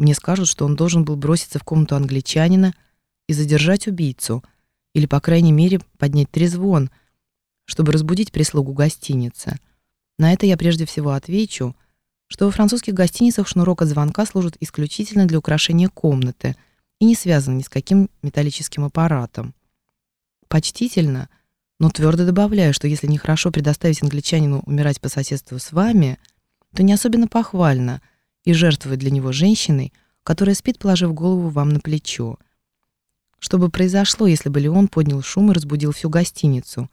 Мне скажут, что он должен был броситься в комнату англичанина и задержать убийцу, или, по крайней мере, поднять трезвон, чтобы разбудить прислугу гостиницы. На это я прежде всего отвечу, что во французских гостиницах шнурок от звонка служит исключительно для украшения комнаты и не связан ни с каким металлическим аппаратом. Почтительно, но твердо добавляю, что если нехорошо предоставить англичанину умирать по соседству с вами, то не особенно похвально и жертвовать для него женщиной, которая спит, положив голову вам на плечо. Что бы произошло, если бы Леон поднял шум и разбудил всю гостиницу?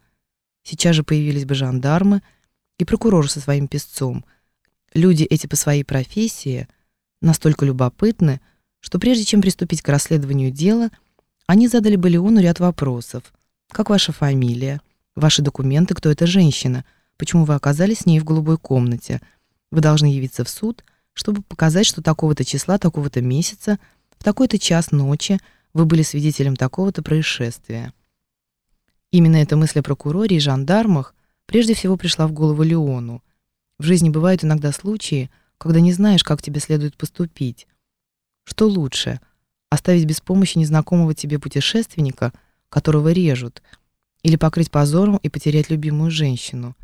Сейчас же появились бы жандармы и прокурор со своим песцом — Люди эти по своей профессии настолько любопытны, что прежде чем приступить к расследованию дела, они задали бы Леону ряд вопросов. Как ваша фамилия? Ваши документы? Кто эта женщина? Почему вы оказались с ней в голубой комнате? Вы должны явиться в суд, чтобы показать, что такого-то числа, такого-то месяца, в такой-то час ночи вы были свидетелем такого-то происшествия. Именно эта мысль о прокуроре и жандармах прежде всего пришла в голову Леону. В жизни бывают иногда случаи, когда не знаешь, как тебе следует поступить. Что лучше, оставить без помощи незнакомого тебе путешественника, которого режут, или покрыть позором и потерять любимую женщину?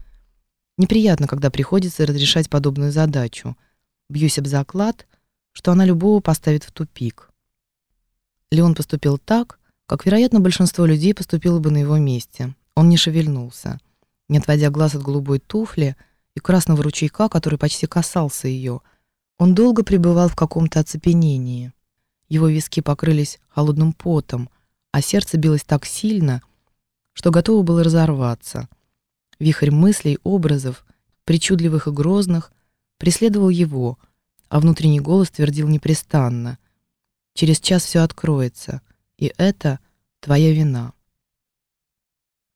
Неприятно, когда приходится разрешать подобную задачу. Бьюсь об заклад, что она любого поставит в тупик. Леон поступил так, как, вероятно, большинство людей поступило бы на его месте. Он не шевельнулся. Не отводя глаз от голубой туфли, и красного ручейка, который почти касался ее. Он долго пребывал в каком-то оцепенении. Его виски покрылись холодным потом, а сердце билось так сильно, что готово было разорваться. Вихрь мыслей, образов, причудливых и грозных, преследовал его, а внутренний голос твердил непрестанно. «Через час все откроется, и это твоя вина».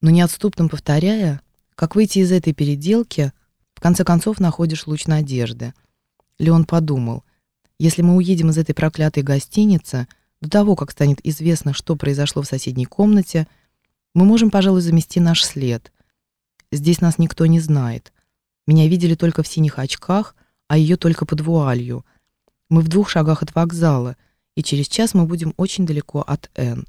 Но неотступно повторяя, как выйти из этой переделки, в конце концов находишь луч надежды. Леон подумал, если мы уедем из этой проклятой гостиницы, до того, как станет известно, что произошло в соседней комнате, мы можем, пожалуй, замести наш след. Здесь нас никто не знает. Меня видели только в синих очках, а ее только под вуалью. Мы в двух шагах от вокзала, и через час мы будем очень далеко от Н.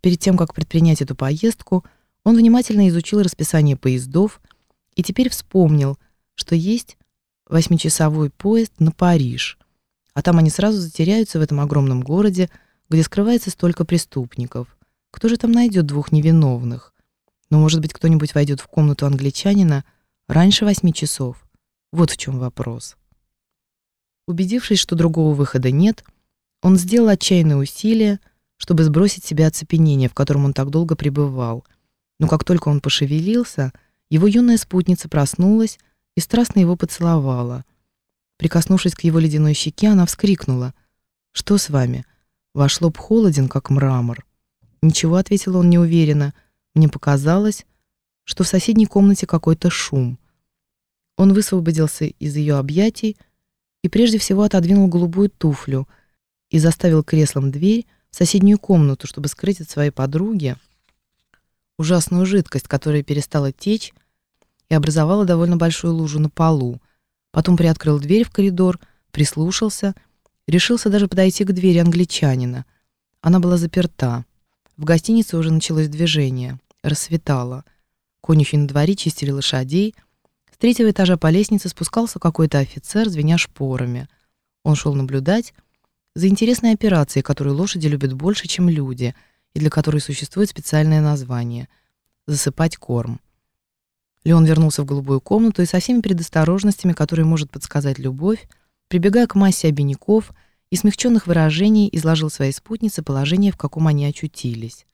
Перед тем, как предпринять эту поездку, он внимательно изучил расписание поездов, и теперь вспомнил, что есть восьмичасовой поезд на Париж, а там они сразу затеряются в этом огромном городе, где скрывается столько преступников. Кто же там найдет двух невиновных? Но, может быть, кто-нибудь войдет в комнату англичанина раньше восьми часов? Вот в чем вопрос. Убедившись, что другого выхода нет, он сделал отчаянные усилия, чтобы сбросить себя оцепенение, в котором он так долго пребывал. Но как только он пошевелился — его юная спутница проснулась и страстно его поцеловала. Прикоснувшись к его ледяной щеке, она вскрикнула. «Что с вами?» Ваш лоб холоден, как мрамор. «Ничего», — ответил он неуверенно. «Мне показалось, что в соседней комнате какой-то шум». Он высвободился из ее объятий и прежде всего отодвинул голубую туфлю и заставил креслом дверь в соседнюю комнату, чтобы скрыть от своей подруги ужасную жидкость, которая перестала течь и образовала довольно большую лужу на полу. Потом приоткрыл дверь в коридор, прислушался, решился даже подойти к двери англичанина. Она была заперта. В гостинице уже началось движение. Рассветало. Конюхи на дворе чистили лошадей. С третьего этажа по лестнице спускался какой-то офицер, звеня шпорами. Он шел наблюдать за интересной операцией, которую лошади любят больше, чем люди — и для которой существует специальное название — засыпать корм. Леон вернулся в голубую комнату и со всеми предосторожностями, которые может подсказать любовь, прибегая к массе обиняков и смягченных выражений, изложил своей спутнице положение, в каком они очутились.